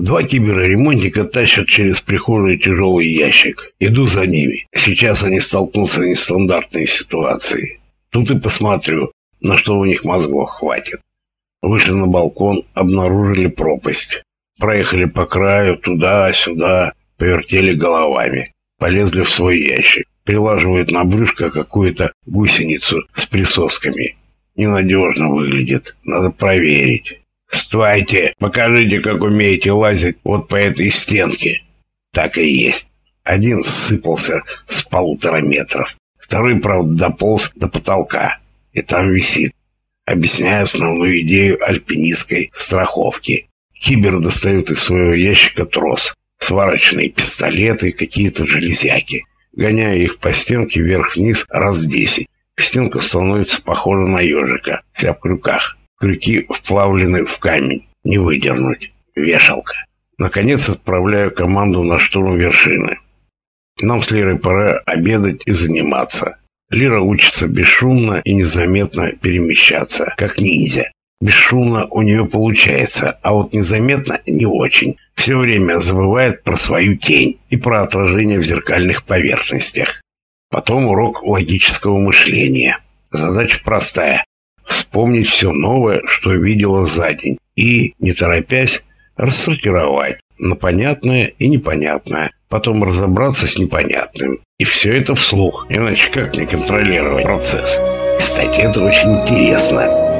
Два киберремонтника тащат через прихожую тяжелый ящик. Иду за ними. Сейчас они столкнутся в нестандартной ситуации. Тут и посмотрю, на что у них мозгов хватит. Вышли на балкон, обнаружили пропасть. Проехали по краю, туда-сюда, повертели головами. Полезли в свой ящик. Прилаживают на брюшко какую-то гусеницу с присосками. Ненадежно выглядит. Надо проверить. «Стойте! Покажите, как умеете лазить вот по этой стенке!» Так и есть. Один сыпался с полутора метров. Второй, правда, дополз до потолка. И там висит. Объясняю основную идею альпинистской страховки. Кибер достают из своего ящика трос. Сварочные пистолеты, какие-то железяки. Гоняю их по стенке вверх-вниз раз десять. Стенка становится похожа на ежика. Вся в крюках. Крюки вплавлены в камень. Не выдернуть. Вешалка. Наконец отправляю команду на штурм вершины. Нам с Лерой пора обедать и заниматься. Лира учится бесшумно и незаметно перемещаться, как ниндзя. Бесшумно у нее получается, а вот незаметно не очень. Все время забывает про свою тень и про отражение в зеркальных поверхностях. Потом урок логического мышления. Задача простая вспомнить все новое, что видела за день, и, не торопясь, рассортировать на понятное и непонятное, потом разобраться с непонятным. И все это вслух, иначе как мне контролировать процесс? Кстати, это очень интересно.